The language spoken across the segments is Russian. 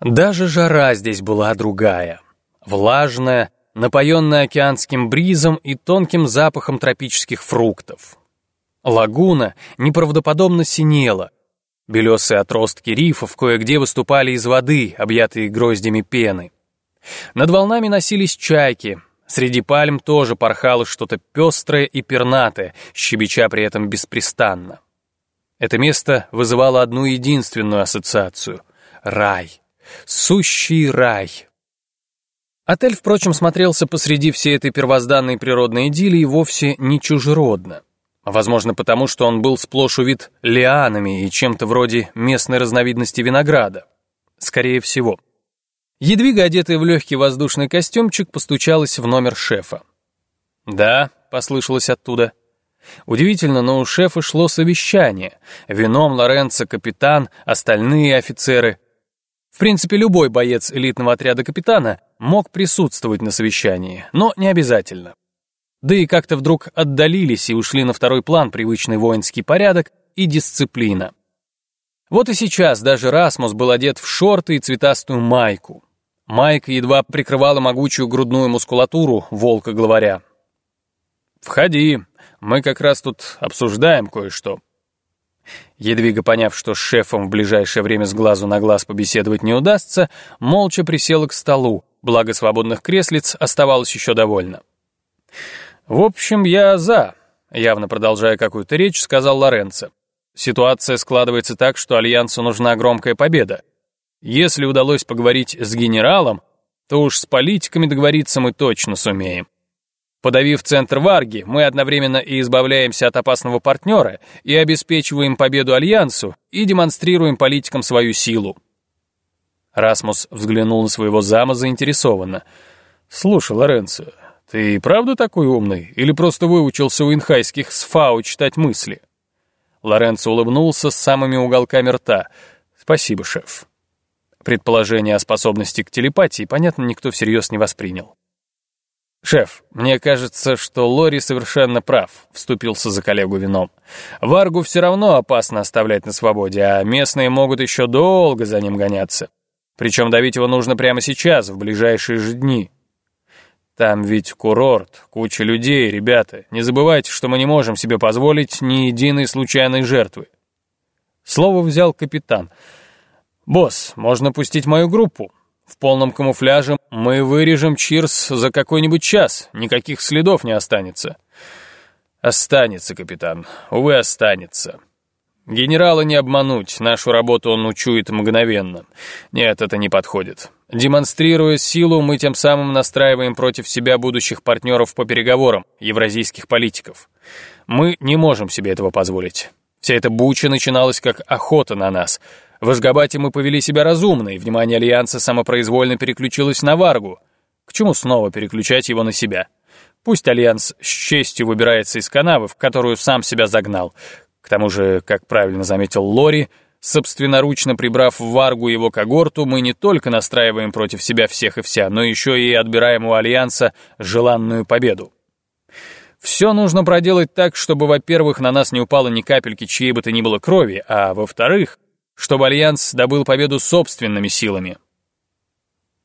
Даже жара здесь была другая. Влажная, напоенная океанским бризом и тонким запахом тропических фруктов. Лагуна неправдоподобно синела. Белесые отростки рифов кое-где выступали из воды, объятые гроздями пены. Над волнами носились чайки. Среди пальм тоже порхало что-то пестрое и пернатое, щебеча при этом беспрестанно. Это место вызывало одну единственную ассоциацию — рай. Сущий рай. Отель, впрочем, смотрелся посреди всей этой первозданной природной идиллии вовсе не чужеродно. Возможно, потому что он был сплошь увит лианами и чем-то вроде местной разновидности винограда. Скорее всего. Едвига, одетая в легкий воздушный костюмчик, постучалась в номер шефа. «Да», — послышалось оттуда. Удивительно, но у шефа шло совещание. Вином Лоренцо капитан, остальные офицеры — в принципе, любой боец элитного отряда капитана мог присутствовать на совещании, но не обязательно. Да и как-то вдруг отдалились и ушли на второй план привычный воинский порядок и дисциплина. Вот и сейчас даже Расмус был одет в шорты и цветастую майку. Майка едва прикрывала могучую грудную мускулатуру волка-главаря. «Входи, мы как раз тут обсуждаем кое-что», Едвига, поняв, что с шефом в ближайшее время с глазу на глаз побеседовать не удастся, молча присела к столу, благо свободных креслиц оставалось еще довольно. «В общем, я за», — явно продолжая какую-то речь, сказал Лоренцо. «Ситуация складывается так, что Альянсу нужна громкая победа. Если удалось поговорить с генералом, то уж с политиками договориться мы точно сумеем. Подавив центр Варги, мы одновременно и избавляемся от опасного партнера, и обеспечиваем победу Альянсу, и демонстрируем политикам свою силу. Расмус взглянул на своего зама заинтересованно. «Слушай, Лоренцо, ты правда такой умный, или просто выучился у инхайских сфау читать мысли?» Лоренцо улыбнулся с самыми уголками рта. «Спасибо, шеф». Предположение о способности к телепатии, понятно, никто всерьез не воспринял. «Шеф, мне кажется, что Лори совершенно прав», — вступился за коллегу вином. «Варгу все равно опасно оставлять на свободе, а местные могут еще долго за ним гоняться. Причем давить его нужно прямо сейчас, в ближайшие же дни. Там ведь курорт, куча людей, ребята. Не забывайте, что мы не можем себе позволить ни единой случайной жертвы». Слово взял капитан. «Босс, можно пустить мою группу. В полном камуфляже мы вырежем Чирс за какой-нибудь час, никаких следов не останется. Останется, капитан, увы, останется. Генерала не обмануть, нашу работу он учует мгновенно. Нет, это не подходит. Демонстрируя силу, мы тем самым настраиваем против себя будущих партнеров по переговорам, евразийских политиков. Мы не можем себе этого позволить. Вся эта буча начиналась как охота на нас — в Ашгабате мы повели себя разумно, и внимание Альянса самопроизвольно переключилось на Варгу. К чему снова переключать его на себя? Пусть Альянс с честью выбирается из канавы, в которую сам себя загнал. К тому же, как правильно заметил Лори, собственноручно прибрав в Варгу его когорту, мы не только настраиваем против себя всех и вся, но еще и отбираем у Альянса желанную победу. Все нужно проделать так, чтобы, во-первых, на нас не упало ни капельки чьей бы то ни было крови, а во-вторых, чтобы Альянс добыл победу собственными силами.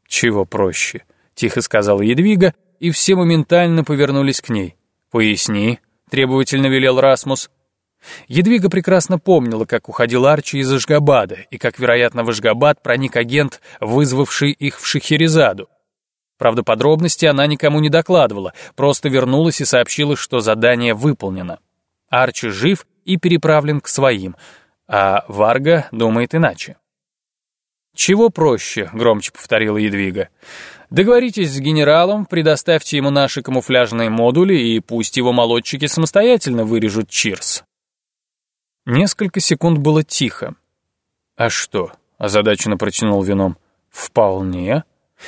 «Чего проще?» — тихо сказала Едвига, и все моментально повернулись к ней. «Поясни», — требовательно велел Расмус. Едвига прекрасно помнила, как уходил Арчи из Ашгабата, и как, вероятно, в Ашгабат проник агент, вызвавший их в Шахерезаду. Правда, подробности она никому не докладывала, просто вернулась и сообщила, что задание выполнено. Арчи жив и переправлен к своим — а Варга думает иначе. «Чего проще?» — громче повторила Едвига. «Договоритесь с генералом, предоставьте ему наши камуфляжные модули, и пусть его молодчики самостоятельно вырежут Чирс». Несколько секунд было тихо. «А что?» — озадаченно протянул вином. «Вполне.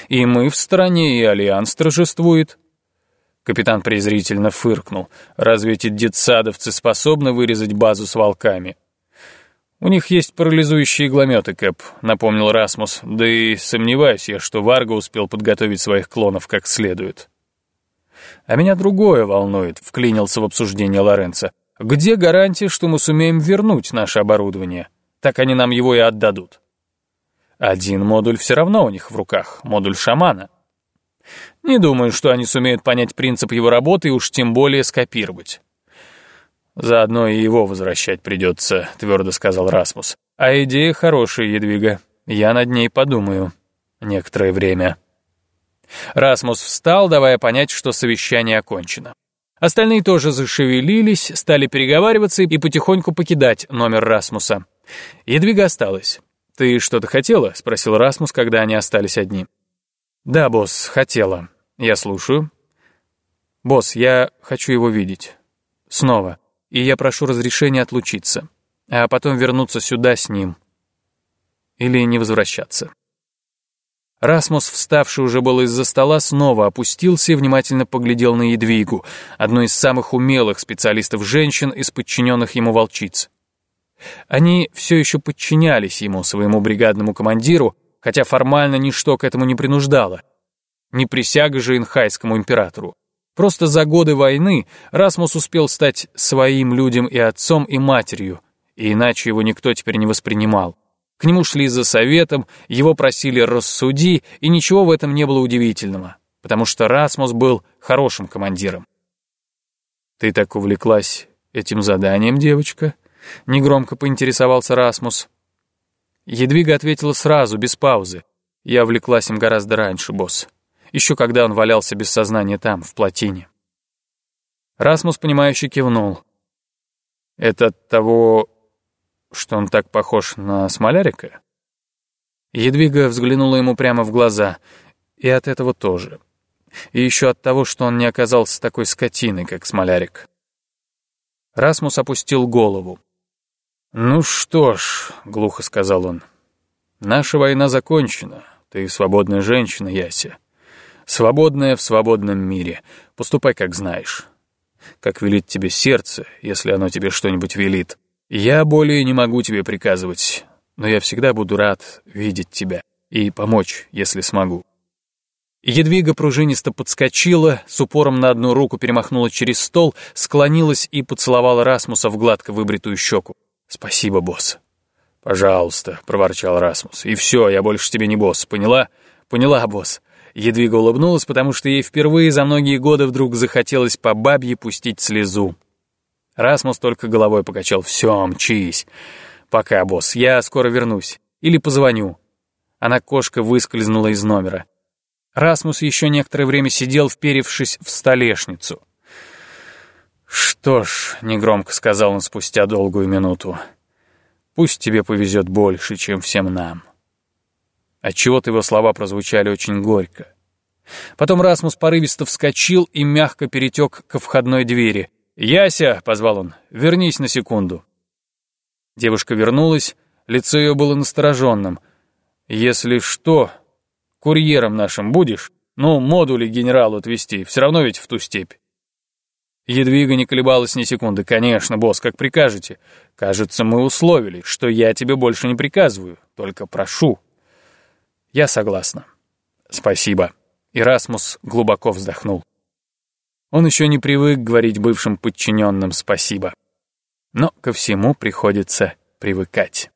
И мы в стороне, и Альянс торжествует». Капитан презрительно фыркнул. «Разве эти детсадовцы способны вырезать базу с волками?» «У них есть парализующие иглометы, Кэп», — напомнил Расмус, «да и сомневаюсь я, что Варга успел подготовить своих клонов как следует». «А меня другое волнует», — вклинился в обсуждение Лоренцо. «Где гарантия, что мы сумеем вернуть наше оборудование? Так они нам его и отдадут». Один модуль все равно у них в руках, модуль шамана. Не думаю, что они сумеют понять принцип его работы и уж тем более скопировать. «Заодно и его возвращать придется», — твердо сказал Расмус. «А идея хорошая, Едвига. Я над ней подумаю. Некоторое время». Расмус встал, давая понять, что совещание окончено. Остальные тоже зашевелились, стали переговариваться и потихоньку покидать номер Расмуса. Едвига осталась. «Ты что-то хотела?» — спросил Расмус, когда они остались одни. «Да, босс, хотела. Я слушаю». «Босс, я хочу его видеть. Снова и я прошу разрешения отлучиться, а потом вернуться сюда с ним. Или не возвращаться. Расмус, вставший уже был из-за стола, снова опустился и внимательно поглядел на Едвигу, одну из самых умелых специалистов женщин из подчиненных ему волчиц. Они все еще подчинялись ему, своему бригадному командиру, хотя формально ничто к этому не принуждало. Не присяга же инхайскому императору. Просто за годы войны Расмус успел стать своим людям и отцом, и матерью, и иначе его никто теперь не воспринимал. К нему шли за советом, его просили «рассуди», и ничего в этом не было удивительного, потому что Расмус был хорошим командиром. «Ты так увлеклась этим заданием, девочка?» — негромко поинтересовался Расмус. Едвига ответила сразу, без паузы. «Я увлеклась им гораздо раньше, босс еще когда он валялся без сознания там, в плотине. Расмус, понимающе кивнул. «Это от того, что он так похож на Смолярика?» Едвига взглянула ему прямо в глаза, и от этого тоже. И еще от того, что он не оказался такой скотиной, как Смолярик. Расмус опустил голову. «Ну что ж», — глухо сказал он, — «наша война закончена. Ты свободная женщина, Яся. Свободная в свободном мире. Поступай, как знаешь. Как велит тебе сердце, если оно тебе что-нибудь велит. Я более не могу тебе приказывать, но я всегда буду рад видеть тебя и помочь, если смогу». Едвига пружинисто подскочила, с упором на одну руку перемахнула через стол, склонилась и поцеловала Расмуса в гладко выбритую щеку. «Спасибо, босс». «Пожалуйста», — проворчал Расмус. «И все, я больше тебе не босс, поняла?» «Поняла, босс». Едвига улыбнулась, потому что ей впервые за многие годы вдруг захотелось по бабье пустить слезу. Расмус только головой покачал. «Все, мчись. Пока, босс, я скоро вернусь. Или позвоню». Она кошка выскользнула из номера. Расмус еще некоторое время сидел, вперевшись в столешницу. «Что ж», — негромко сказал он спустя долгую минуту, — «пусть тебе повезет больше, чем всем нам». Отчего-то его слова прозвучали очень горько. Потом Расмус порывисто вскочил и мягко перетек ко входной двери. «Яся!» — позвал он. «Вернись на секунду». Девушка вернулась, лицо ее было настороженным. «Если что, курьером нашим будешь? Ну, модули генералу отвезти, все равно ведь в ту степь». Едвига не колебалась ни секунды. «Конечно, босс, как прикажете. Кажется, мы условили, что я тебе больше не приказываю, только прошу». «Я согласна». «Спасибо». Ирасмус глубоко вздохнул. Он еще не привык говорить бывшим подчиненным «спасибо». Но ко всему приходится привыкать.